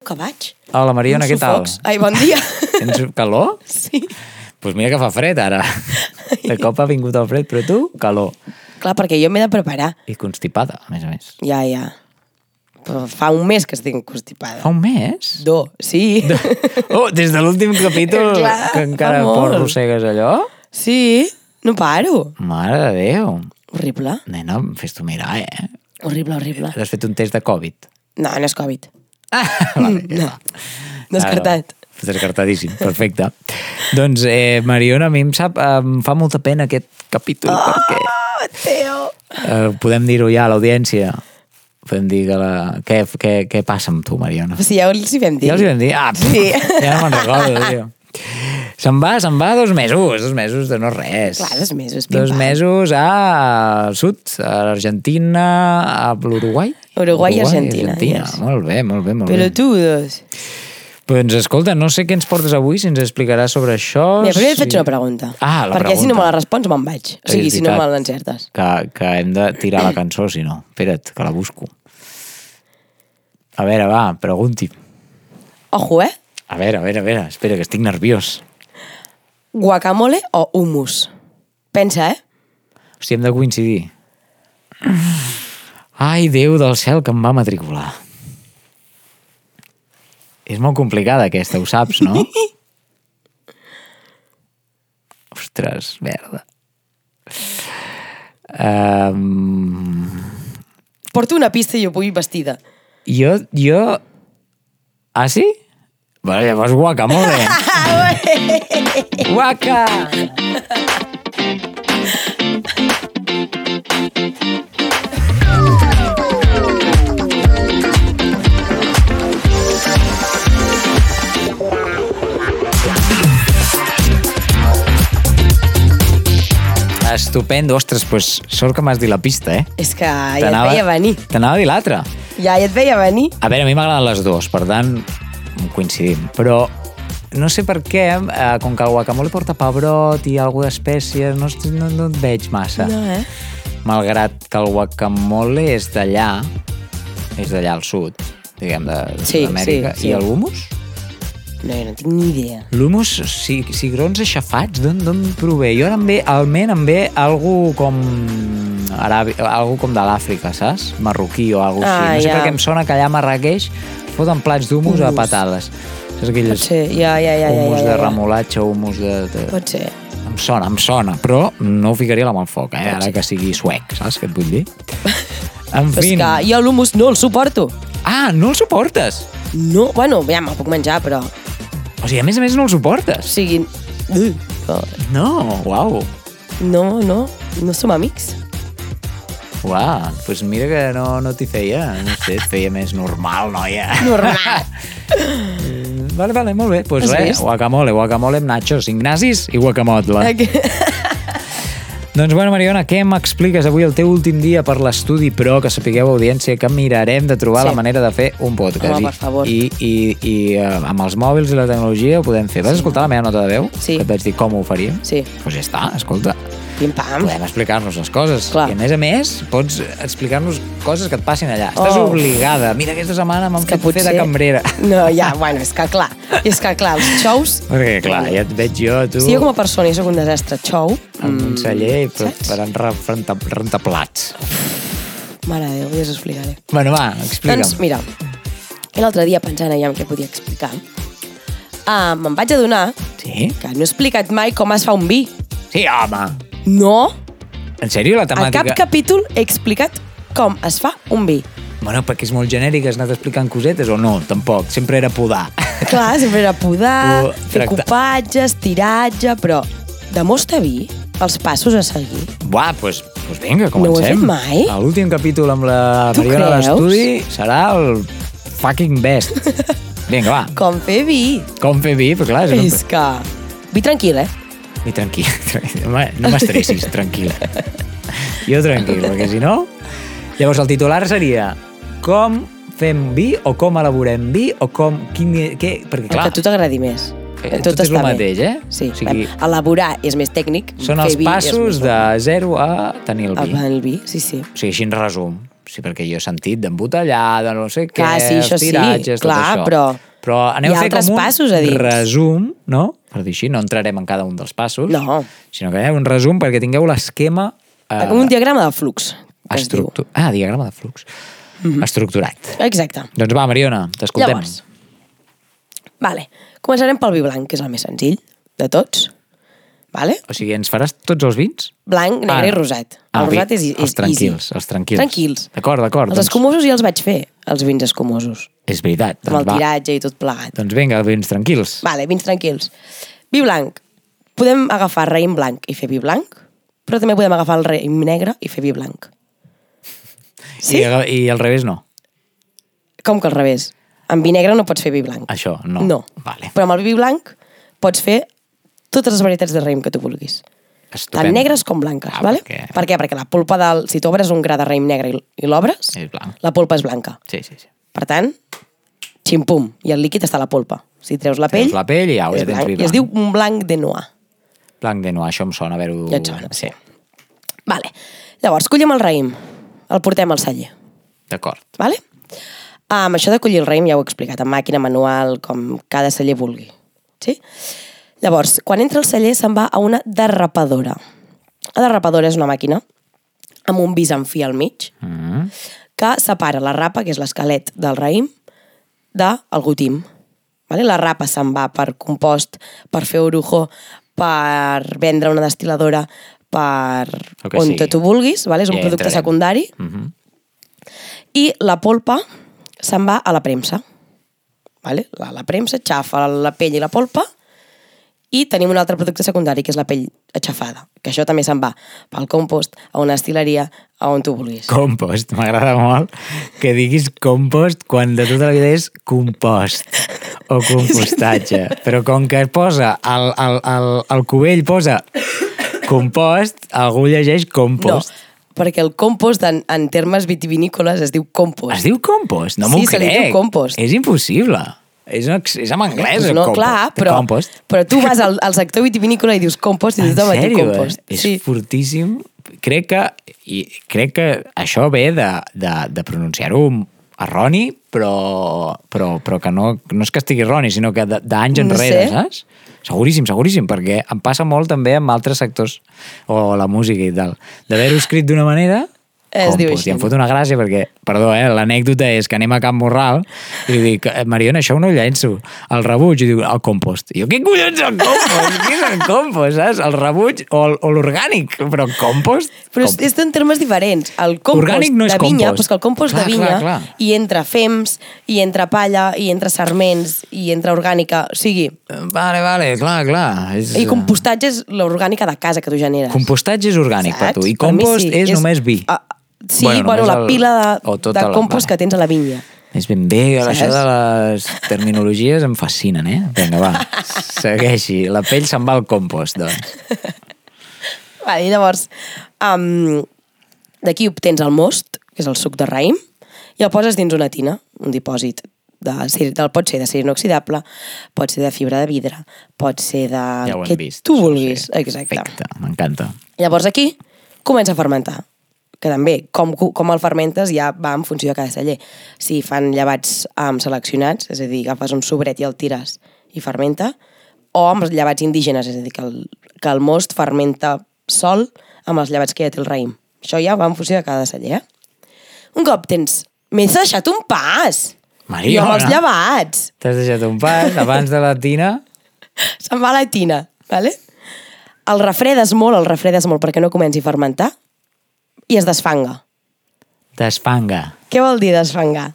que vaig. Hola, Mariona, què tal? Ai, bon dia. Tens calor? Sí. Doncs pues mira que fa fred, ara. De cop ha vingut el fred, però tu, calor. Clar, perquè jo m'he de preparar. I constipada, a més a més. Ja, ja. Però fa un mes que estic constipada. Fa un mes? Do, sí. Oh, des de l'últim capítol Clar, que encara arrossegues allò? Sí, no paro. Mare de Déu. Horrible. Nena, fes-t'ho mirar, eh? Horrible, horrible. Has fet un test de Covid. No, no és Covid. Ah, vale, ja No. està. Descartat. Ah, descartadíssim, perfecte. doncs, eh, Mariona, a mi em, sap, em fa molta pena aquest capítol, Ah! perquè Mateo. eh, podem dir-ho ja a l'audiència. Podem dir que la... Què, què, què passa amb tu, Mariona? Sí, ja els hi vam dir. Ja els hi vam dir? Ah, Sí. ja no me'n recordo, tio. Se'n va, se'n va dos mesos, dos mesos de no res. Clar, dos mesos, Dos pam. mesos a sud, a l'Argentina, a l'Uruguai. Uruguai i Argentina, yes. Molt bé, molt bé, molt bé. Pelotudos. Doncs escolta, no sé què ens portes avui, si ens explicaràs sobre això. Mira, primer et si- faig una pregunta. Ah, la Perquè si no pregunta. me la respons me'n vaig. O sigui, si no me l'encertes. Que, que hem de tirar la cançó, si no. Espera't, que la busco. A veure, va, pregunti. Ojo, eh? A veure, a veure, a veure, espera, que estic nerviós. Guacamole o hummus? Pensa, eh? Hosti, hem de coincidir. Ai, Déu del cel que em va matricular. És molt complicada aquesta, ho saps, no? Ostres, merda. Um, Porto una pista i jo vull vestida. jo, jo... Ah, sí? Bueno, llavors guacamole. Guaca! Estupendo. Ostres, pues, sort que m'has dit la pista, eh? És que ja et veia venir. T'anava a dir l'altra. Ja, ja et veia venir. A veure, a mi m'agraden les dues, per tant, coincidim. Però no sé per què, eh, com que el guacamole porta pebrot i alguna d'espècies, no, no, no et veig massa. No, eh? Malgrat que el guacamole és d'allà, és d'allà al sud, diguem, de- Sí, d'Amèrica. sí, sí. I el humus? No, jo no tinc ni idea. L'humus, si, cigrons aixafats, d'on prové? Jo ara em ve, alment em ve algú com arabi, algú com de l'Àfrica, saps? Marroquí o alguna Ah, així. No sé ja. per què em sona que allà a Marrakeix foten plats d'humus a patades. Saps Pot aquelles ser, ja, ja, ja. ja, humus ja, de ja. remolatge, humus de, de... Pot ser. Em sona, em sona, però no ho ficaria la mà al foc, eh? Ara que sigui suec, saps què et vull dir? En Però és fi... que jo l'humus no el suporto. Ah, no el suportes? No, bueno, ja me'l puc menjar, però... O sigui, a més a més no el O suportes? sigui... Uh, No, uau. no, no, no som amics. Uau, doncs pues mira que no, no t'hi feia, no sé, et feia més normal, noia. Normal. Vale, vale, molt bé. Doncs pues res, vist? guacamole, guacamole amb nachos, ignazis i guacamole. Doncs bueno, Mariona, què m'expliques avui el teu últim dia per l'estudi, però que sapigueu, audiència, que mirarem de trobar Sí. la manera de fer un podcast. Home, per favor. I, i, i uh, amb els mòbils i la tecnologia ho podem fer. Vas escoltar la meva nota de veu? Sí. Que et vaig dir com ho faríem? Sí. Doncs pues ja està, escolta. Pim pam. Podem explicar-nos les coses. Clar. I a més a més, pots explicar-nos coses que et passin allà. Estàs Oh. obligada. Mira, aquesta setmana m'han fet fer de potser- cambrera. No, ja, bueno, és que clar. És que clar, els xous... Perquè, clar, ja et veig jo, tu, Si jo com a persona jo soc un desastre xou, amb un celler saps? per enra- renta, rentaplats. mare de Déu, ja us explicaré. Bueno, va, explica'm. Doncs mira, l'altre dia pensant allà en què podia explicar, uh, me'n vaig adonar Sí? que no he explicat mai com es fa un vi. Sí, home! No, En sèrio, la a temàtica... cap capítol he explicat com es fa un vi. Bueno, perquè és molt genèric, has anat explicant cosetes o no? Tampoc, sempre era podar. Clar, sempre era podar, Pu- fer tractar- copatges, tiratge, però de most a vi, els passos a seguir. Buah, doncs pues, pues vinga, No ho he comencem. fet mai? L'últim capítol amb la Tu Mariona a creus? l'estudi serà el fucking best. Vinga, va. Com fer vi. Com fer vi? Però clar, és, És que... Vi tranquil, eh? I tranquil, no m'estressis, tranquil. Jo tranquil, perquè si no... Llavors, el titular seria com fem vi o com elaborem vi o com... Quin, què? Perquè, El clar, que a tu t'agradi més. Eh, tot és està el bé. mateix, eh? Sí, O sigui- elaborar és més tècnic. Són els vi és passos de bo. 0 a tenir el vi. El, el vi, sí, sí. O sigui, així en resum. Sí, perquè jo he sentit d'embotellar, de no sé què, Clar, sí, això els sí, tiratges, clar, tot això. però però aneu a fer com un passos a dins. resum, no? Per dir així, no entrarem en cada un dels passos, No. sinó que hi ha un resum perquè tingueu l'esquema eh, Com un diagrama de flux, estructu- Ah, diagrama de flux. Estructurat. Exacte. Doncs va, Mariona, t'escoltem. Llavors, vale. començarem pel vi blanc, que és el més senzill de tots. Vale? O sigui, ens faràs tots els vins? Blanc, negre Ah. i rosat. El Ah, rosat és, és els tranquils, easy. els tranquils. Tranquils. D'acord, d'acord. Els doncs- escumosos ja els vaig fer, els vins escumosos. És veritat. Amb el Doncs va. tiratge i tot plegat. Doncs vinga, vins tranquils. Vale, vins tranquils. Vi blanc. Podem agafar raïm blanc i fer vi blanc, però també podem agafar el raïm negre i fer vi blanc. Sí? I, I al revés no. Com que al revés? Amb vi negre no pots fer vi blanc. Això, no. No. Vale. Però amb el vi blanc pots fer totes les varietats de raïm que tu vulguis. Estupendo. Tant negres com blanques, Ah, vale? perquè- Per què? Perquè la polpa del... Si tu obres un gra de raïm negre i, l'obres, la polpa és blanca. Sí, sí, sí. Per tant, ximpum, i el líquid està a la polpa. Si treus la pell, Treus la pell i au, ja tens vi I es diu un blanc de noir. Blanc de no, això em sona haver-ho... Ja et sona, sí. Vale. Llavors, collem el raïm, el portem al celler. D'acord. Vale? Amb això de collir el raïm ja ho he explicat, amb màquina manual, com cada celler vulgui. Sí? Llavors, quan entra al celler se'n va a una derrapadora. La derrapadora és una màquina amb un vis en fi al mig Mm. Que separa la rapa, que és l'esquelet del raïm, del gotim. Vale? La rapa se'n va per compost, per fer orujo, per vendre una destil·ladora, per on sigui. tu vulguis, vale? és un Ja producte entrarem. secundari, Mhm. i la polpa se'n va a la premsa. Vale? La, la premsa xafa la pell i la polpa i tenim un altre producte secundari, que és la pell aixafada, que això també se'n va pel compost, a una estileria, a on tu vulguis. Compost. M'agrada molt que diguis compost quan de tota la vida és compost o compostatge. Però com que posa, el, el, el, el cubell posa compost, algú llegeix No, compost. perquè el compost en, en termes vitivinícoles es diu compost. Es diu compost? No Sí, m'ho se li crec. diu compost. És impossible. És, un, és en anglès, no, compost. clar, però, Compost. però tu vas al, al sector vitivinícola i dius compost i tothom et diu compost. eh? És Sí. fortíssim. Crec que, i crec que això ve de, de, de pronunciar-ho erroni, però, però, però que no, no és que estigui erroni, sinó que d'anys No enrere, sé. saps? Seguríssim, seguríssim, perquè em passa molt també amb altres sectors, o la música i tal, d'haver-ho escrit d'una manera Es diu així. I em fot una gràcia perquè, perdó, eh, l'anècdota és que anem a Camp Morral i li dic, "Eh, Mariona, això no ho llenço. El rebuig, i diu, el compost. I jo, què collons el compost? Què és el compost, saps? El rebuig o, el- o l'orgànic, però compost? Però és, és en termes diferents. El compost Orgànic no és de vinya, compost. Doncs que el compost Clar, de vinya, clar, clar. i entre fems, i entre palla, i entre sarments, i entre orgànica, o sigui, Vale, vale, clar, clar. És, i compostatge és l'orgànica de casa que tu generes. Compostatge és orgànic per tu, i mi compost és, només vi. Ah, sí, Bueno, bueno, la el- pila de, tota de la- compost vale. que tens a la vinya. És ben bé, Saps? això de les terminologies em fascinen, eh? Vinga, va, segueixi. La pell se'n va al compost, doncs. Vale, I llavors, um, d'aquí obtens el most, que és el suc de raïm, i el poses dins una tina, un dipòsit de, del, pot ser d'acer inoxidable, pot ser de fibra de vidre, pot ser de... Ja ho hem que vist. tu vulguis, sí. exacte. Perfecte, m'encanta. Llavors aquí comença a fermentar que també, com, com el fermentes ja va en funció de cada celler. Si fan llevats um, seleccionats, és a dir, agafes un sobret i el tires i fermenta, o amb els llevats indígenes, és a dir, que el, que el most fermenta sol amb els llevats que ja té el raïm. Això ja va en funció de cada celler. Eh? Un cop tens... M'he deixat un pas! Mariona. Jo amb els llevats! T'has deixat un pas abans de la tina? Se'n va la tina, vale? El refredes molt, el refredes molt perquè no comenci a fermentar i es desfanga. Desfanga. Què vol dir desfangar?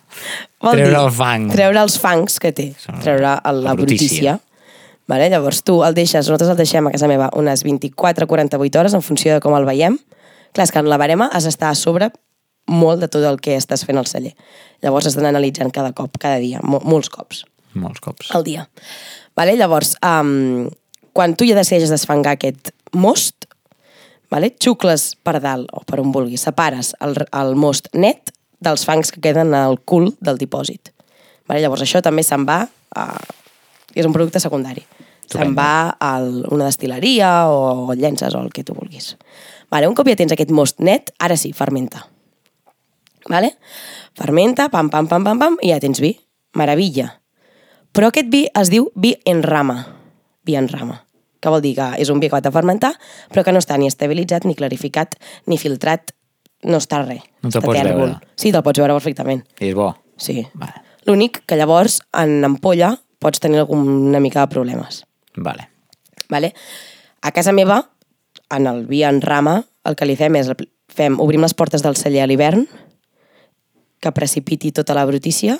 Vol Treure dir el fang. Treure els fangs que té. Són Treure el, la la brutícia. brutícia. Vale? Llavors tu el deixes, nosaltres el deixem a casa meva unes 24-48 hores en funció de com el veiem. Clar, és que en la barema has d'estar a sobre molt de tot el que estàs fent al celler. Llavors has d'anar analitzant cada cop, cada dia, mo molts cops Molts cops. al dia. Vale? Llavors, um, quan tu ja decideixes desfangar aquest most, vale? xucles per dalt o per on vulguis, separes el, el most net dels fangs que queden al cul del dipòsit. Vale? Llavors això també se'n va a... és un producte secundari. Se'n va a una destileria o llences o el que tu vulguis. Vale, un cop ja tens aquest most net, ara sí, fermenta. Vale? Fermenta, pam, pam, pam, pam, pam, i ja tens vi. Meravella. Però aquest vi es diu vi en rama. Vi en rama. Que vol dir que és un vi acabat de fermentar, però que no està ni estabilitzat, ni clarificat, ni filtrat, no està res. No te'l pots veure. Sí, te'l pots veure perfectament. I és bo. Sí. Vale. L'únic que llavors en ampolla pots tenir algun, una mica de problemes. Vale. Vale? A casa meva, en el vi en rama, el que li fem és fem, obrim les portes del celler a l'hivern, que precipiti tota la brutícia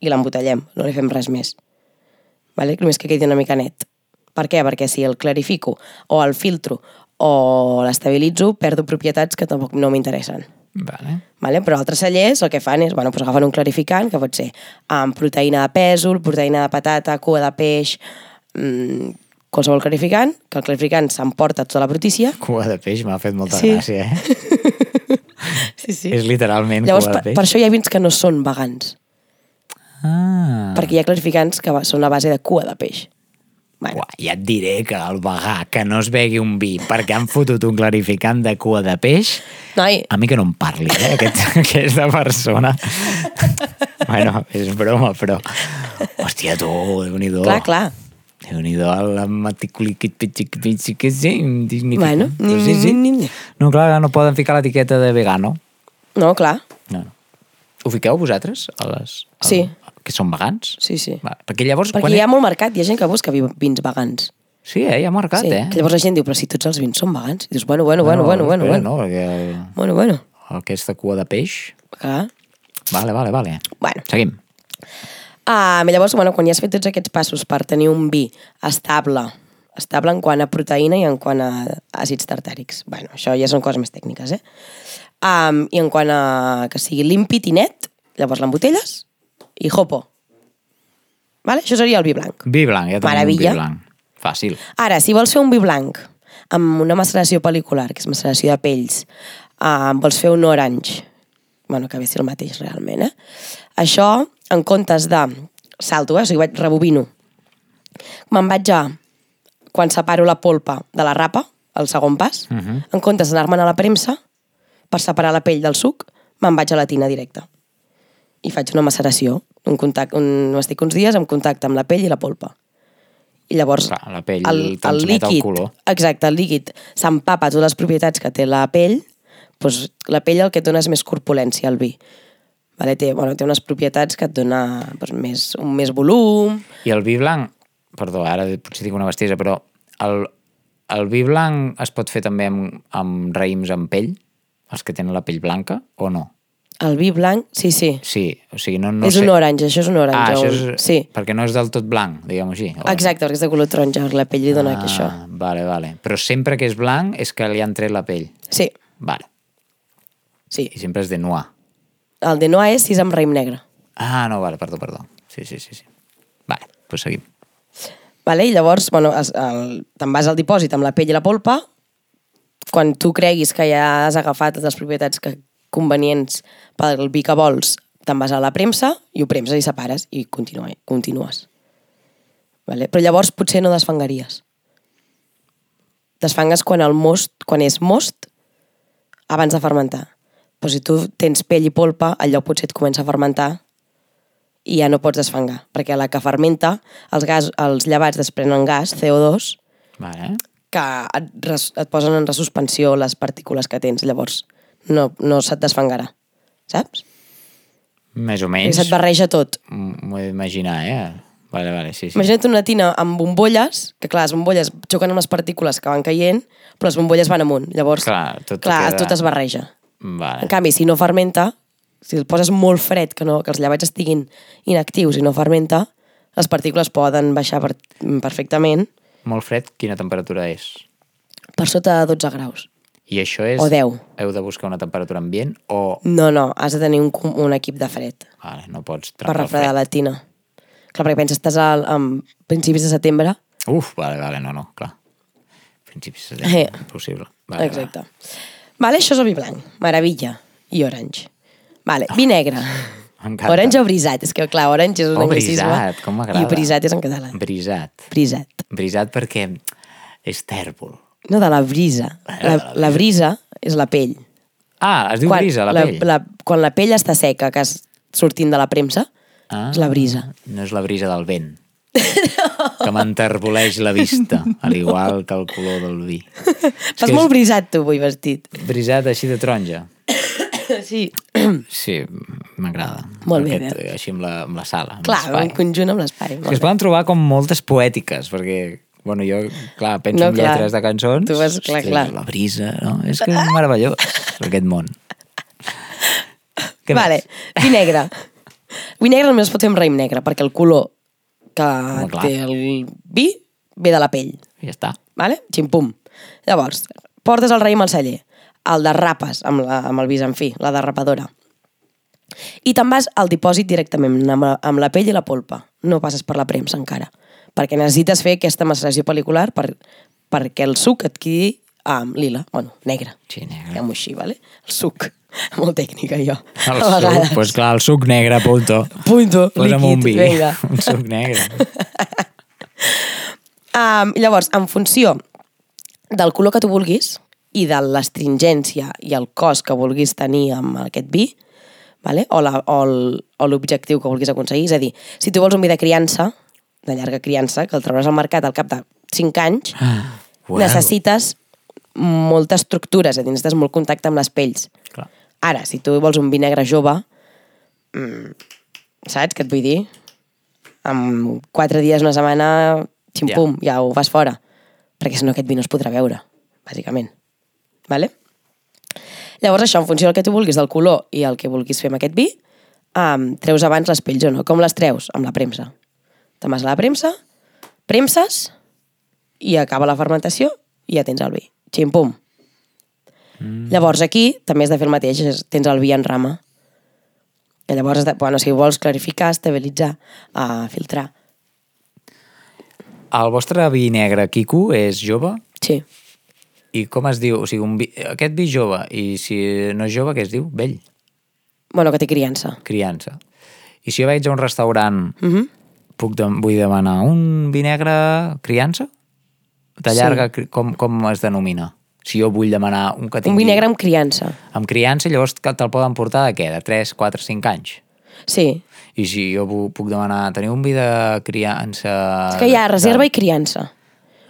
i l'embotellem, no li fem res més. Vale? Només que quedi una mica net. Per què? Perquè si el clarifico o el filtro o l'estabilitzo, perdo propietats que tampoc no m'interessen. Vale. Vale? Però altres cellers el que fan és, bueno, doncs agafen un clarificant, que pot ser amb proteïna de pèsol, proteïna de patata, cua de peix, mmm, qualsevol clarificant, que el clarificant s'emporta tota la brutícia. Cua de peix m'ha fet molta Sí. gràcia, eh? Sí, sí. És literalment Llavors, cua per, de peix. per això hi ha vins que no són vegans, Ah. perquè hi ha clarificants que són a base de cua de peix. Bueno, Uà, ja et diré que el vegà que no es begui un vi perquè han fotut un clarificant de cua de peix, noi, a mi que no em parli, eh, aquest, aquesta persona. bueno, és broma, però... Hòstia, tu, Déu-n'hi-do. clar, clar. Déu-n'hi-do, que sí, dignifica. Bueno, sí, sí. No, clar, no poden ficar l'etiqueta de vegano. No, clar, No, no. Ho fiqueu vosaltres? A les, a, Sí. Que són vegans? sí, sí. Va, perquè llavors... Perquè quan hi ha molt mercat, hi ha gent que busca vi- vins vegans. Sí, eh? hi ha mercat, sí, eh? que llavors la gent diu, però si tots els vins són vegans. I dius, bueno, bueno, bueno, bueno, bueno, espera, bueno. No, perquè Bueno, bueno. aquesta cua de peix... Clar. Vale, vale, vale. Bueno. Seguim. Ah, llavors, bueno, quan ja has fet tots aquests passos per tenir un vi estable, estable en quant a proteïna i en quant a àcids tartàrics. bueno, això ja són coses més tècniques, eh? Um, I en quant a que sigui límpid i net, llavors l'embotelles i hopo. Vale? Això seria el vi blanc. Vi blanc, ja tenim Meravella. un vi blanc. Fàcil. Ara, si vols fer un vi blanc amb una maceració pel·licular, que és maceració de pells, uh, vols fer un orange, bueno, que ve a ser el mateix realment, eh? Això, en comptes de... Salto, eh? O sigui, vaig rebobino. Me'n vaig a... Quan separo la polpa de la rapa, el segon pas, uh -huh. en comptes d'anar-me'n a la premsa, per separar la pell del suc, me'n vaig a la tina directa. I faig una maceració, un contacte, un, estic uns dies en contacte amb la pell i la polpa. I llavors Clar, la pell transmet el color. Exacte, el líquid s'empapa totes les propietats que té la pell, doncs la pell el que et dona és més corpulència al vi. Vale? Té, bueno, té unes propietats que et dona doncs, més, un més volum... I el vi blanc, perdó, ara potser dic una bestiesa, però el, el vi blanc es pot fer també amb, amb raïms amb pell? Els que tenen la pell blanca, o no? El vi blanc, sí, sí. Sí, o sigui, no, no és sé... un orange, això és un orange. Ah, això és... Sí, Perquè no és del tot blanc, diguem-ho així. o- exacte, perquè és de color taronja, la pell li dona ah, això. Vale, vale. Però sempre que és blanc és que li han tret la pell. Sí, Vale. sí. I sempre és de noir. El de Noa és si és amb raïm negre. Ah, no, vale, perdó, perdó. Sí, sí, sí. sí. Vale, doncs pues seguim. Vale? I llavors, bueno, te'n vas al dipòsit amb la pell i la polpa, quan tu creguis que ja has agafat les propietats que, convenients pel vi que vols, te'n vas a la premsa i ho premses i separes i continua, continues. Vale? Però llavors potser no desfangaries. Desfangues quan el most, quan és most, abans de fermentar. Però si tu tens pell i polpa, allò potser et comença a fermentar i ja no pots desfangar, perquè la que fermenta, els, gas, els llevats desprenen gas, CO2, Vale. que et, res, et posen en resuspensió les partícules que tens, llavors no, no se't desfangarà, saps? Més o I menys. se't barreja tot. M'ho he d'imaginar, eh? Vale, vale, sí, sí. Imagina't una tina amb bombolles, que clar, les bombolles xoquen amb les partícules que van caient, però les bombolles van amunt, llavors Clar, tot clar, queda- tot es barreja. Vale. En canvi, si no fermenta, si el poses molt fred, que, no, que els llevats estiguin inactius i no fermenta, les partícules poden baixar per, perfectament Molt fred, quina temperatura és? per sota de 12 graus. I això és... O 10. Heu de buscar una temperatura ambient o... No, no, has de tenir un, un equip de fred Vale, no pots per refredar fred. la tina. Clar, perquè penses, estàs al, a principis de setembre. Uf, vale, vale, no, no, clar. Principis de Eh. impossible. Vale, Exacte. Vale, això és el vi blanc. Meravella. I orange. Vale, vi negre. M'encanta. Orange o brisat. És que, clar, orange és un Oh, anglicisme. brisat, com m'agrada. I brisat és en català. Vale. Brisat. Brisat. Brisat perquè és tèrbol. No, de la brisa. La, la brisa és la pell. Ah, es diu brisa, la, pell. La, quan la pell està seca, que és sortint de la premsa, Ah. és la brisa. No és la brisa del vent. que m'enterboleix la vista, al igual que el color del vi. Estàs que és- molt brisat, tu, avui, vestit. Brisat així de taronja. Sí. Sí, m'agrada. Molt bé, Aquest, bé. Així amb la, amb la sala, amb Clar, un conjunt amb l'espai. Es poden trobar com moltes poètiques, perquè, bueno, jo, clar, penso No, en clar. lletres de cançons. Tu vas- clar, hosti, clar. La brisa, no? És que és meravellós, aquest món. Què vale, més? vi negre. Vi negre només pot fer amb raïm negre, perquè el color que clar. té el vi ve de la pell. Ja està. Vale? Ximpum. Llavors, portes el raïm al celler, el derrapes amb, la, amb el bisanfí, la derrapadora. I te'n vas al dipòsit directament amb la, amb la pell i la polpa. No passes per la premsa encara. Perquè necessites fer aquesta maceració pel·licular per, perquè el suc et quedi um, lila, bueno, negre. Sí, negre. Diguem-ho així, vale? El suc. Molt tècnica, jo. El A suc, vegades. pues clar, el suc negre, punto. Punto, Posa'm un vi. líquid, vinga. Un suc negre. Um, llavors, en funció del color que tu vulguis i de l'astringència i el cos que vulguis tenir amb aquest vi, vale? o la- o el- o l'objectiu que vulguis aconseguir, és a dir, si tu vols un vi de criança, de llarga criança, que el trobaràs al mercat al cap de 5 anys, Uau. necessites molta estructura, és a dir, necessites molt contacte amb les pells. Clar. Ara, si tu vols un vi negre jove, mm, saps què et vull dir? En quatre dies, una setmana, ximpum, ja. ja ho fas fora. Perquè si no aquest vi no es podrà veure, bàsicament. Vale? Llavors això, en funció del que tu vulguis, del color i el que vulguis fer amb aquest vi, um, treus abans les pells o no. Com les treus? Amb la premsa. Te'n vas a la premsa, premses i acaba la fermentació i ja tens el vi. Ximpum. Mm. Llavors aquí també has de fer el mateix, tens el vi en rama. Que llavors, de, bueno, si vols clarificar, estabilitzar, uh, filtrar. El vostre vi negre, Quico, és jove? Sí. I com es diu? O sigui, un vi, aquest vi jove, i si no és jove, què es diu? Vell. Bueno, que té criança. Criança. I si jo vaig a un restaurant, Mm -hmm. Puc de, vull demanar un vi negre criança? De Sí. llarga, cri- com, com es denomina? Si jo vull demanar un que tingui... Un vi negre amb criança. Amb criança, llavors te'l poden portar de què? De 3, 4, 5 anys? Sí. I si jo pu- puc demanar tenir un vi de criança... És que hi ha de- reserva i criança.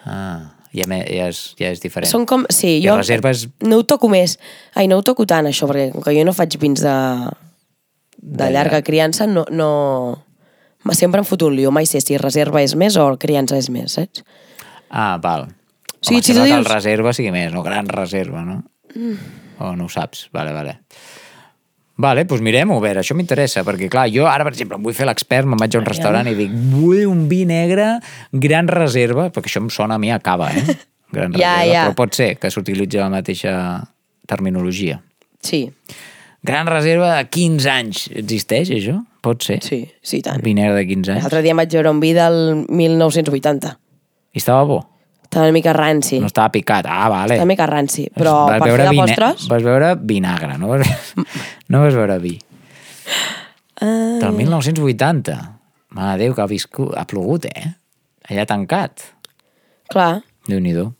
Ah, ja, ja, és, ja és diferent. Són com... Sí, I jo... reserves- No ho toco més. Ai, no ho toco tant, això, perquè com que jo no faig vins de, de, De de llarga criança, no... no... Sempre em foto un lío, mai sé si reserva és més o criança és més, saps? Ah, val. O sigui, Home, si tu que dius- reserva sigui més, no? Gran reserva, no? Mm. O no ho saps? Vale, vale. Vale, doncs mirem-ho, a veure, això m'interessa, perquè clar, jo ara, per exemple, em vull fer l'expert, me'n vaig a un restaurant i dic, vull un vi negre, gran reserva, perquè això em sona a mi a cava, eh? Gran Ja, reserva, ja. però pot ser que s'utilitzi la mateixa terminologia. Sí, Gran reserva de 15 anys, existeix això? Pot ser? sí, sí, tant. Vi negre de 15 anys. L'altre dia vaig veure un vi del 1980. I estava bo? Estava una mica ranci. No estava picat? Ah, vale. Estava una mica ranci. Però vas per fer veure de vine- postres... Vas veure vinagre, no vas, no vas veure vi. Uh, Del 1980. Mare Déu, que ha, viscut, ha plogut, eh? Allà tancat. clar, Déu-n'hi-do. Que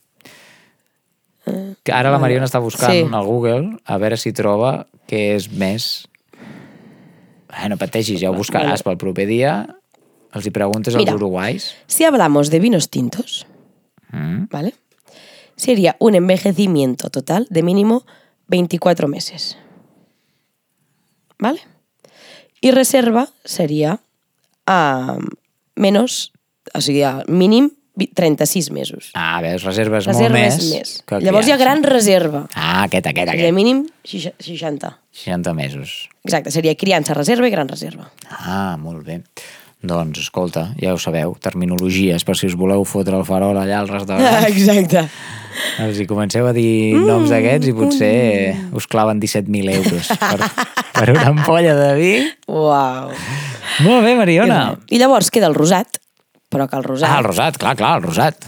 ara la Mariona està buscant Sí. al Google a veure si troba què és més... Eh, no pateixis, ja ho buscaràs pel proper dia. Els hi preguntes als Mira. uruguais. si hablamos de vinos tintos, Mm? ¿vale? Sería un envejecimiento total de mínimo 24 meses. ¿Vale? Y reserva sería a menos, o sigui, a mínim vi- 36 mesos. Ah, veus, reserves Reserva molt més. és més. que Llavors hi ha gran reserva. Ah, aquest, aquest, Seria aquest. mínim seixa- 60. 60 mesos. Exacte, seria criança, reserva i gran reserva. Ah, molt bé. Doncs, escolta, ja ho sabeu, terminologies, per si us voleu fotre el farol allà al restaurant. Exacte. Els hi comenceu a dir noms d'aquests i potser us claven 17.000 euros per, per una ampolla de vi. Uau. Molt bé, Mariona. I llavors queda el rosat, però que el rosat... Ah, el rosat, clar, clar, el rosat.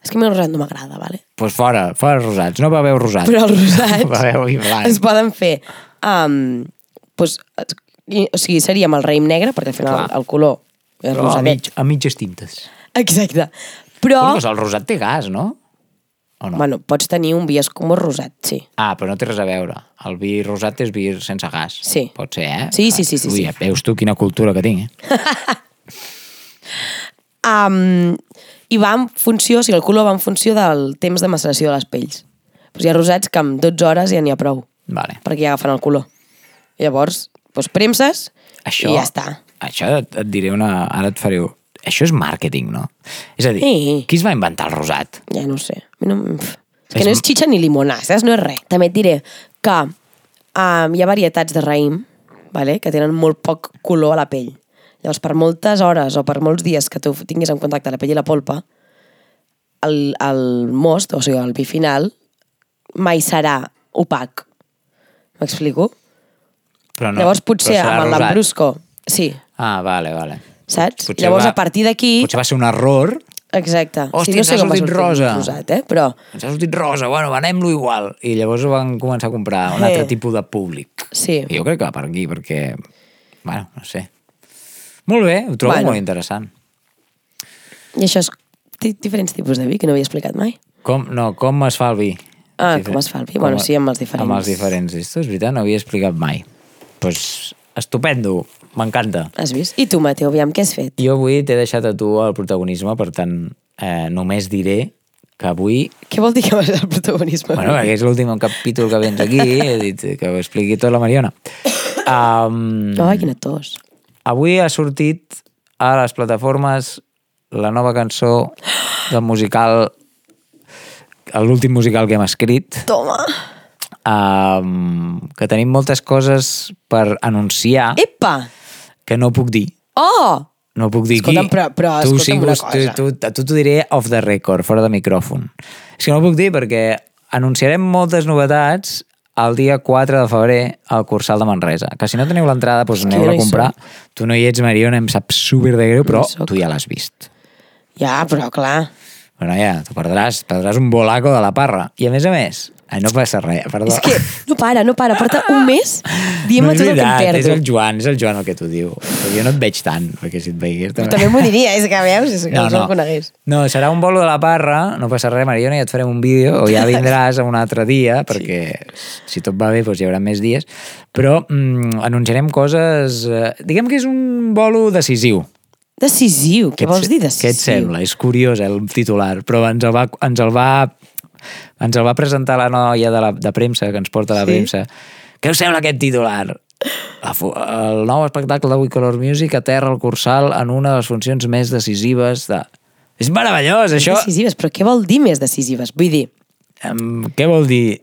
És que a mi el rosat no m'agrada, vale? Doncs pues fora, fora els rosats. No beveu rosat. Però els rosats Beveu vi blanc. es poden fer um, pues, i- o sigui, seria amb el raïm negre, perquè al final Clar. el color és Però a, rosadet. mig, a mitges tintes. Exacte. Però, cosa, el rosat té gas, no? O no? bueno, pots tenir un vi escumós rosat, sí. Ah, però no té res a veure. El vi rosat és vi sense gas. Sí. Pot ser, eh? Sí, sí, sí, sí, Ui, sí. veus tu quina cultura que tinc, eh? Um, I va en funció, o sigui, el color va en funció del temps de maceració de les pells. Pues hi ha rosats que amb 12 hores ja n'hi ha prou, Vale. perquè ja agafen el color. I llavors, doncs premses Això, i ja està. Això et, et diré una... Ara et faré... Això és màrqueting, no? És a dir, Sí. qui es va inventar el rosat? Ja no sé. No, és que És no és xitxa ni limonà, saps? No és res. També et diré que um, hi ha varietats de raïm vale? que tenen molt poc color a la pell. Llavors, per moltes hores o per molts dies que tu tinguis en contacte la pell i la polpa, el, el most, o sigui, el vi final, mai serà opac. M'explico? Però No, Llavors, potser però amb el rosat. Lambrusco, sí, Ah, vale, vale. saps? Potser Llavors, va- a partir d'aquí... Potser va ser un error. Exacte. Hòstia, sí, no ens sé ha com va sortit rosa. Rosat, eh? Però Ens ha sortit rosa, bueno, venem-lo igual. I llavors ho van començar a comprar un Eh. altre tipus de públic. sí. I jo crec que va per aquí, perquè... Bueno, no sé. Molt bé, ho trobo Bueno. molt interessant. I això és di- diferents tipus de vi que no havia explicat mai. Com, no, com es fa el vi? Ah, Difer- com es fa el vi? Bueno, sí, amb els diferents. Amb els diferents. Esto és veritat, no havia explicat mai. Doncs pues, estupendo, m'encanta. Has vist? I tu, Mateu, aviam, què has fet? Jo avui t'he deixat a tu el protagonisme, per tant, eh, només diré que avui... Què vol dir que vas al protagonisme? Bueno, perquè és l'últim capítol que vens aquí, he dit que ho expliqui tot la Mariona. Um, Ai, quina tos. Avui ha sortit a les plataformes la nova cançó del musical l'últim musical que hem escrit Toma. um, que tenim moltes coses per anunciar Epa! que no puc dir Oh! no puc dir Escolta'm, qui. però- però tu, escolta'm una tu, cosa. tu, a tu t'ho diré off the record, fora de micròfon. És que no puc dir perquè anunciarem moltes novetats el dia 4 de febrer al Cursal de Manresa. Que si no teniu l'entrada, doncs aneu no a comprar. Tu no hi ets, Mariona, em sap super de greu, però soc. tu ja l'has vist. Ja, però clar. Bueno, ja, tu perdràs, perdràs un bolaco de la parra. I a més a més, ai, no passa res, perdó. És que no para, no para. Porta un mes dient-me no tot el que em veritat, és perdo. el Joan, és el Joan el que t'ho diu. Però jo no et veig tant, perquè si et veigués... També m'ho diria, és que veus, és que no, no. el conegués. No, serà un bolo de la parra, no passa res, Mariona, ja et farem un vídeo, o ja vindràs un altre dia, perquè si tot va bé doncs hi haurà més dies, però mm, anunciarem coses... Eh, diguem que és un bolo decisiu. Decisiu, què et vols dir decisiu? Què et sembla? És curiós, eh, el titular, però ens el va, ens el va, ens el va presentar la noia de, la, de premsa, que ens porta la Sí? premsa. Què us sembla aquest titular? El nou espectacle de We Color Music aterra el Cursal en una de les funcions més decisives de... És meravellós, això! Decisives, però què vol dir més decisives? Vull dir, Um, què vol dir?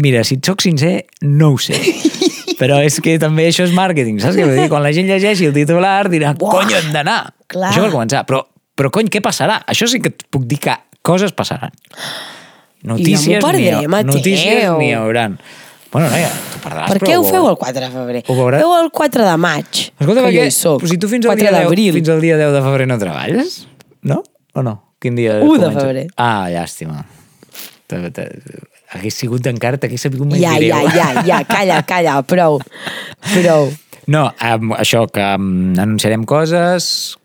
Mira, si et soc sincer, no ho sé. Però és que també això és màrqueting, saps què vull dir? Quan la gent llegeixi el titular dirà, Buah, cony, hem d'anar. Això per començar. Però, però cony, què passarà? Això sí que et puc dir que coses passaran. Notícies I perdré, Mateu. Notícies n'hi hauran. Bueno, noia, tu perdràs, per què ho ho feu el 4 de febrer? Ho veuràs. Feu el 4 de maig, Escolta, que perquè, jo hi soc. però si tu fins al, 4 dia 10, d'abril. fins al dia 10 de febrer no treballes, no? O no? Quin dia 1 de comença? febrer. Ah, llàstima. Hagués sigut encara, t'hagués sabut més Ja, greu. ja, ja, ja, calla, calla, prou. Prou. No, um, això, que um, anunciarem coses,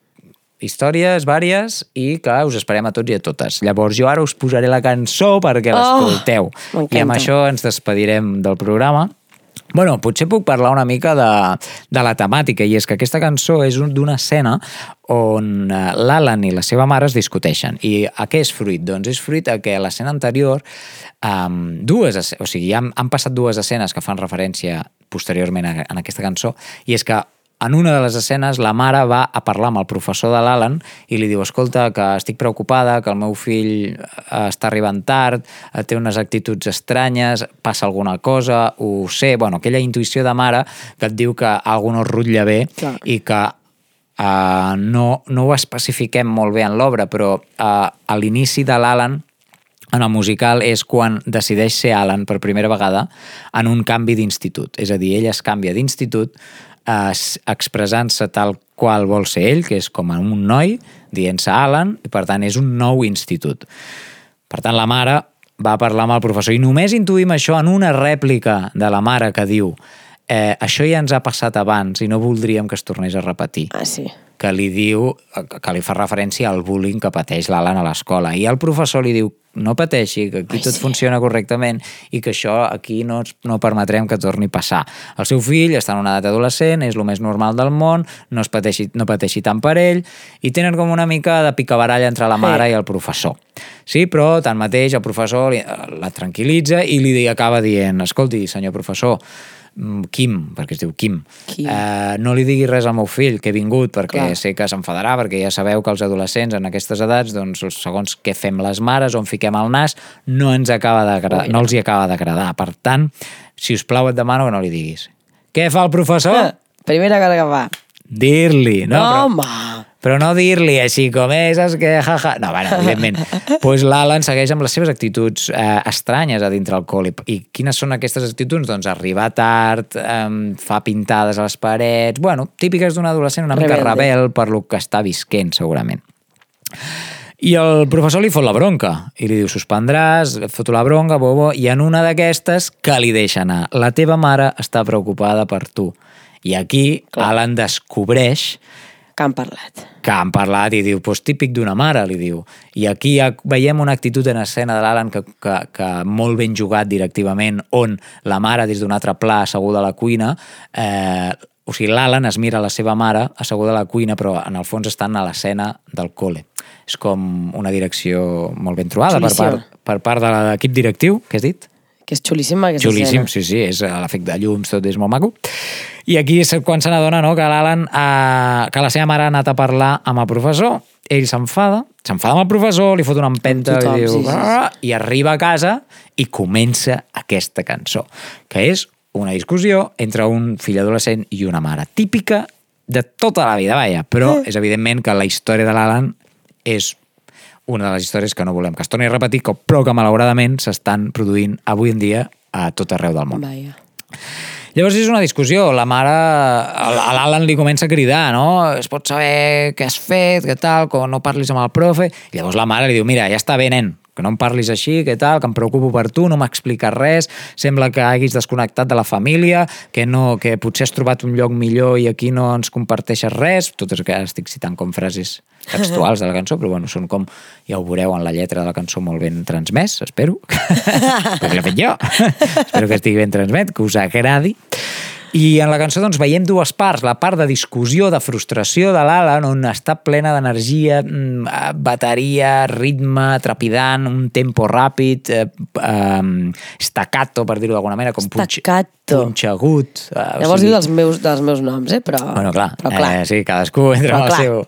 històries vàries i que us esperem a tots i a totes. Llavors jo ara us posaré la cançó perquè l'escolteu. m'encanta. I amb això ens despedirem del programa. Bueno, potser puc parlar una mica de, de la temàtica, i és que aquesta cançó és un- d'una escena on eh, l'Alan i la seva mare es discuteixen. I a què és fruit? Doncs és fruit a que a l'escena anterior um, dues, o sigui, han, han passat dues escenes que fan referència posteriorment a, a aquesta cançó, i és que en una de les escenes la mare va a parlar amb el professor de l'Alan i li diu, escolta, que estic preocupada, que el meu fill eh, està arribant tard, eh, té unes actituds estranyes, passa alguna cosa, ho sé, bueno, aquella intuïció de mare que et diu que algú no rutlla bé Clar. i que uh, no, no ho especifiquem molt bé en l'obra, però uh, a l'inici de l'Alan en el musical és quan decideix ser Alan per primera vegada en un canvi d'institut. És a dir, ell es canvia d'institut eh, expressant-se tal qual vol ser ell, que és com un noi, dient-se Alan, i per tant és un nou institut. Per tant, la mare va parlar amb el professor i només intuïm això en una rèplica de la mare que diu eh, això ja ens ha passat abans i no voldríem que es tornés a repetir. Ah, sí. que li diu, que li fa referència al bullying que pateix l'Alan a l'escola. I el professor li diu, no pateixi, que aquí Ai, tot sí. funciona correctament i que això aquí no, no permetrem que torni a passar. El seu fill està en una edat adolescent, és el més normal del món, no, es pateixi, no pateixi tant per ell, i tenen com una mica de picabaralla entre la mare i el professor. Sí, però tanmateix el professor li- la tranquil·litza i li acaba dient, escolti, senyor professor, mm, Quim, perquè es diu Quim, Quim. Eh, no li digui res al meu fill que he vingut perquè Clar. sé que s'enfadarà, perquè ja sabeu que els adolescents en aquestes edats, doncs, segons què fem les mares, on fiquem el nas, no ens acaba d'agradar, no els hi acaba d'agradar. Per tant, si us plau et demano que no li diguis. Què fa el professor? Primera cosa que fa. Dir-li, no? No, però, home. Però no dir-li així com és, és que jaja... No, bueno, evidentment. pues l'Alan segueix amb les seves actituds eh, estranyes a dintre el col·le. I quines són aquestes actituds? Doncs arribar tard, eh, fa pintades a les parets... Bueno, típiques d'un adolescent una mica Rebelde. rebel per lo que està visquent, segurament. I el professor li fot la bronca i li diu suspendràs, et foto la bronca, bobo, i en una d'aquestes que li deixa anar. La teva mare està preocupada per tu. I aquí Clar. Alan descobreix Que han parlat. que han parlat i diu, pues típic d'una mare, li diu. I aquí ja veiem una actitud en escena de l'Alan que, que, que molt ben jugat directivament, on la mare des d'un altre pla asseguda a la cuina, eh, o sigui, l'Alan es mira la seva mare asseguda a la cuina, però en el fons estan a l'escena del col·le. És com una direcció molt ben trobada per part, per part de l'equip directiu, què has dit? Que és xulíssima aquesta Xulíssim, escena. sí, sí, és l'efecte de llums, tot és molt maco. I aquí és quan se n'adona no, que l'Alan, eh, que la seva mare ha anat a parlar amb el professor, ell s'enfada, s'enfada amb el professor, li fot una empenta tothom, i, diu, sí, sí, sí. "Ah", i arriba a casa i comença aquesta cançó, que és una discussió entre un fill adolescent i una mare, típica de tota la vida, vaja, però és evidentment que la història de l'Alan és una de les històries que no volem que es torni a repetir, però que malauradament s'estan produint avui en dia a tot arreu del món. Vaja. Llavors és una discussió, la mare, a l'Alan li comença a cridar, no? Es pot saber què has fet, què tal, com no parlis amb el profe... I llavors la mare li diu, mira, ja està bé, nen, que no em parlis així, què tal, que em preocupo per tu, no m'expliques res, sembla que hagis desconnectat de la família, que, no, que potser has trobat un lloc millor i aquí no ens comparteixes res, totes que estic citant com frases textuals de la cançó, però bueno, són com, ja ho veureu en la lletra de la cançó molt ben transmès, espero, perquè l'he fet jo, espero que estigui ben transmet, que us agradi. I en la cançó doncs, veiem dues parts, la part de discussió, de frustració de l'Alan, on està plena d'energia, mm, eh, bateria, ritme, trepidant, un tempo ràpid, eh, eh, staccato, per dir-ho d'alguna manera, com punx- Staccato. punxegut. Eh, Llavors diu dels meus, dels meus noms, eh? Però, Bueno, clar, però clar. Eh, sí, cadascú entra Però amb el clar. seu...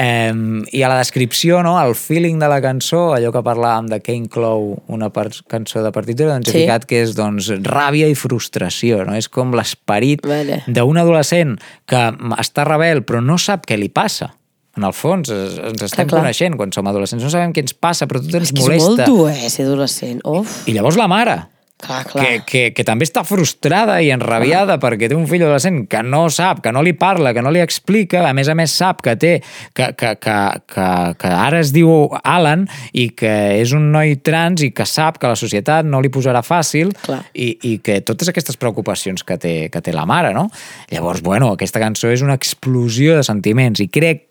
Eh, I a la descripció, no, el feeling de la cançó, allò que parlàvem de què inclou una cançó de partitura, doncs he Sí. ficat que és doncs, ràbia i frustració, no? És com l'esperit Vale. d'un adolescent que està rebel però no sap què li passa. En el fons, ens estem clar. coneixent quan som adolescents, no sabem què ens passa, però tot ens És que és molt molesta. dur, eh, ser adolescent. Uf, I llavors la mare, clar, clar. que, que, que també està frustrada i enrabiada perquè té un fill adolescent que no sap, que no li parla, que no li explica, a més a més sap que té, que, que, que, que, que ara es diu Alan i que és un noi trans i que sap que la societat no li posarà fàcil Clar. i, i que totes aquestes preocupacions que té, que té la mare, no? Llavors, bueno, aquesta cançó és una explosió de sentiments i crec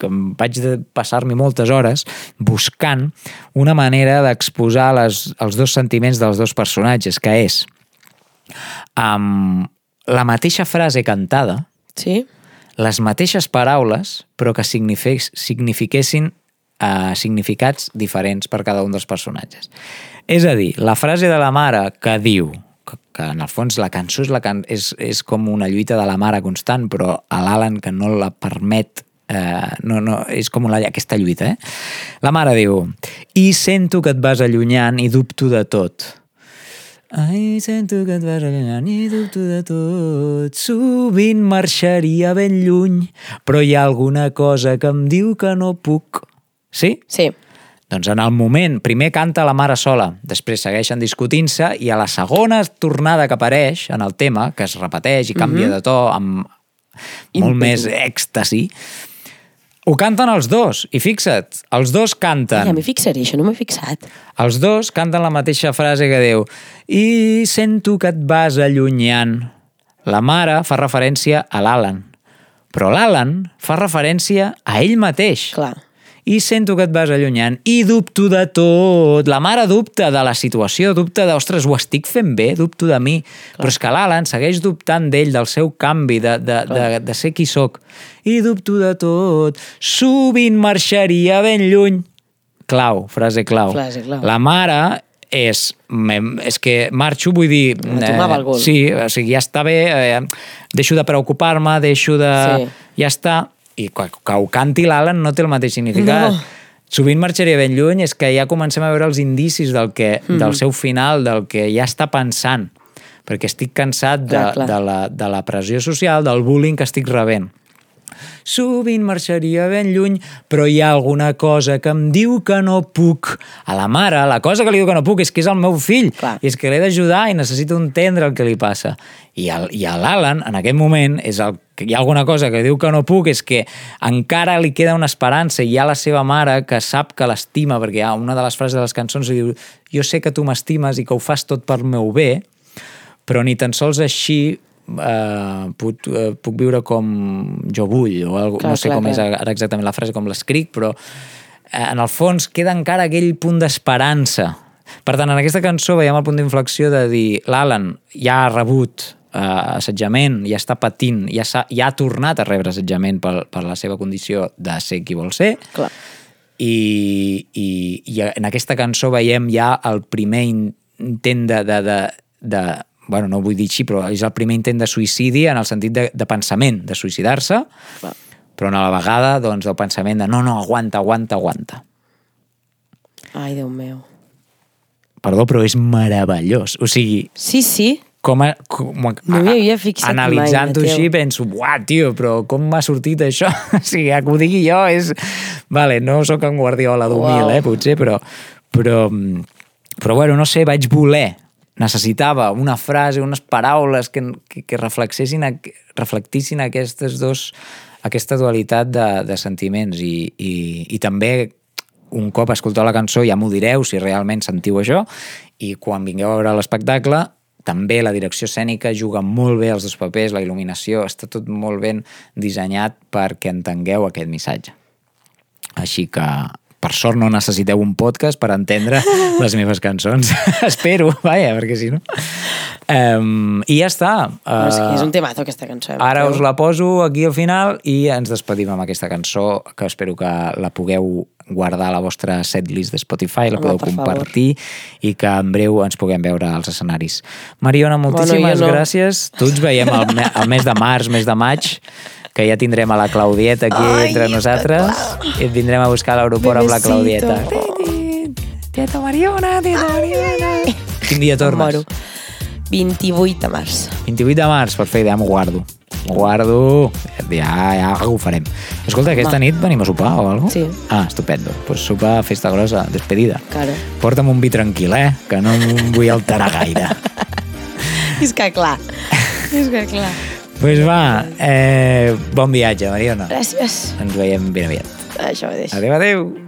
que vaig de passar-m'hi moltes hores buscant una manera d'exposar els dos sentiments dels dos personatges, que és amb la mateixa frase cantada, Sí? les mateixes paraules, però que signifiques, signifiquessin uh, significats diferents per cada un dels personatges. És a dir, la frase de la mare que diu que, que en el fons la cançó és, la can és, és com una lluita de la mare constant, però a l'Alan que no la permet eh, no, no, és com una, aquesta lluita, eh? La mare diu i sento que et vas allunyant i dubto de tot. Ai, sento que et vas allunyant i dubto de tot. Sovint marxaria ben lluny, però hi ha alguna cosa que em diu que no puc. Sí? Sí. Doncs en el moment, primer canta la mare sola, després segueixen discutint-se i a la segona tornada que apareix en el tema, que es repeteix i canvia de to amb molt Ímpetu. més èxtasi, ho canten els dos. I fixa't, els dos canten. a mi fixaré, això no m'he fixat. Els dos canten la mateixa frase que diu i sento que et vas allunyant. La mare fa referència a l'Alan, Però l'Alan fa referència a ell mateix. Clar. I sento que et vas allunyant i dubto de tot. La mare dubta de la situació, dubta de, ostres, ho estic fent bé, dubto de mi. Clar. Però és que l'Alan segueix dubtant d'ell, del seu canvi, de, de, de, de ser qui sóc. I dubto de tot. Sovint marxaria ben lluny. Clau, frase clau. Frase clau. La mare és, és que marxo, vull dir... Cul. sí, o sigui, ja està bé, eh, deixo de preocupar-me, deixo de... Sí. Ja està. I que, que ho canti l'Alan no té el mateix significat. No. Sovint marxaria ben lluny, és que ja comencem a veure els indicis del, que, mm -hmm. del seu final, del que ja està pensant. Perquè estic cansat de, Clar, clar. de, la, de la pressió social, del bullying que estic rebent. Sovint marxaria ben lluny, però hi ha alguna cosa que em diu que no puc. A la mare, la cosa que li diu que no puc és que és el meu fill, Clar. i és que l'he d'ajudar i necessito entendre el que li passa. I, el, i a l'Alan, en aquest moment, és el, que hi ha alguna cosa que diu que no puc, és que encara li queda una esperança i hi ha la seva mare que sap que l'estima, perquè hi ha una de les frases de les cançons diu jo sé que tu m'estimes i que ho fas tot per meu bé, però ni tan sols així eh, puc, eh, puc viure com jo vull, o algo, Clar, no sé clar, com és clar. ara exactament la frase, com l'escric, però eh, en el fons queda encara aquell punt d'esperança. Per tant, en aquesta cançó veiem el punt d'inflexió de dir l'Alan ja ha rebut eh, assetjament, ja està patint, ja, ha, ja ha tornat a rebre assetjament per, per la seva condició de ser qui vol ser, Clar. i, i, i en aquesta cançó veiem ja el primer intent de, de, de, de bueno, no vull dir així, però és el primer intent de suïcidi en el sentit de, de pensament, de suïcidar-se, però a la vegada doncs, el pensament de no, no, aguanta, aguanta, aguanta. Ai, Déu meu. Perdó, però és meravellós. O sigui, Sí, sí. com a, com a, No m'hi havia fixat mai, Analitzant-ho així, penso, uah, tio, però com m'ha sortit això? o sigui, que ho digui jo és... Vale, no sóc en Guardiola d'humil, eh, potser, però, però, però, bueno, no sé, vaig voler necessitava una frase, unes paraules que, que, que reflexessin, reflectissin aquestes dos, aquesta dualitat de, de sentiments i, i, i també un cop escolteu la cançó ja m'ho direu si realment sentiu això i quan vingueu a veure l'espectacle també la direcció escènica juga molt bé els dos papers, la il·luminació, està tot molt ben dissenyat perquè entengueu aquest missatge. Així que, per sort, no necessiteu un podcast per entendre les meves cançons. Espero, vaja, perquè si no... Um, I ja està. Uh, és, que és Uh, un temazo, aquesta cançó. eh, Ara us la poso aquí al final i ens despedim amb aquesta cançó que espero que la pugueu guardar a la vostra setlist de Spotify, la Home, podeu per favor. compartir i que en breu ens puguem veure als escenaris. Mariona, moltíssimes jo no. gràcies. Tu ens veiem al, me al mes de març, mes de maig, que ja tindrem a la Claudieta aquí Ai, entre nosaltres i et vindrem a buscar a l'aeroport amb la. Claudieta. Tieta Mariona, tieta Mariona. Quin dia tornes? moro. 28 de març. 28 de març, perfecte, ja m'ho guardo. M'ho guardo, ja, ja ho farem. Escolta, aquesta Home. nit venim a sopar o alguna Sí. Ah, estupendo. Doncs pues sopar, festa grossa, despedida. Claro. Porta'm un vi tranquil, eh? Que no em vull alterar gaire. És que clar. és que clar. Pues va, eh, bon viatge, Mariona. Gràcies. Ens veiem ben aviat. Això mateix. Adéu, adéu.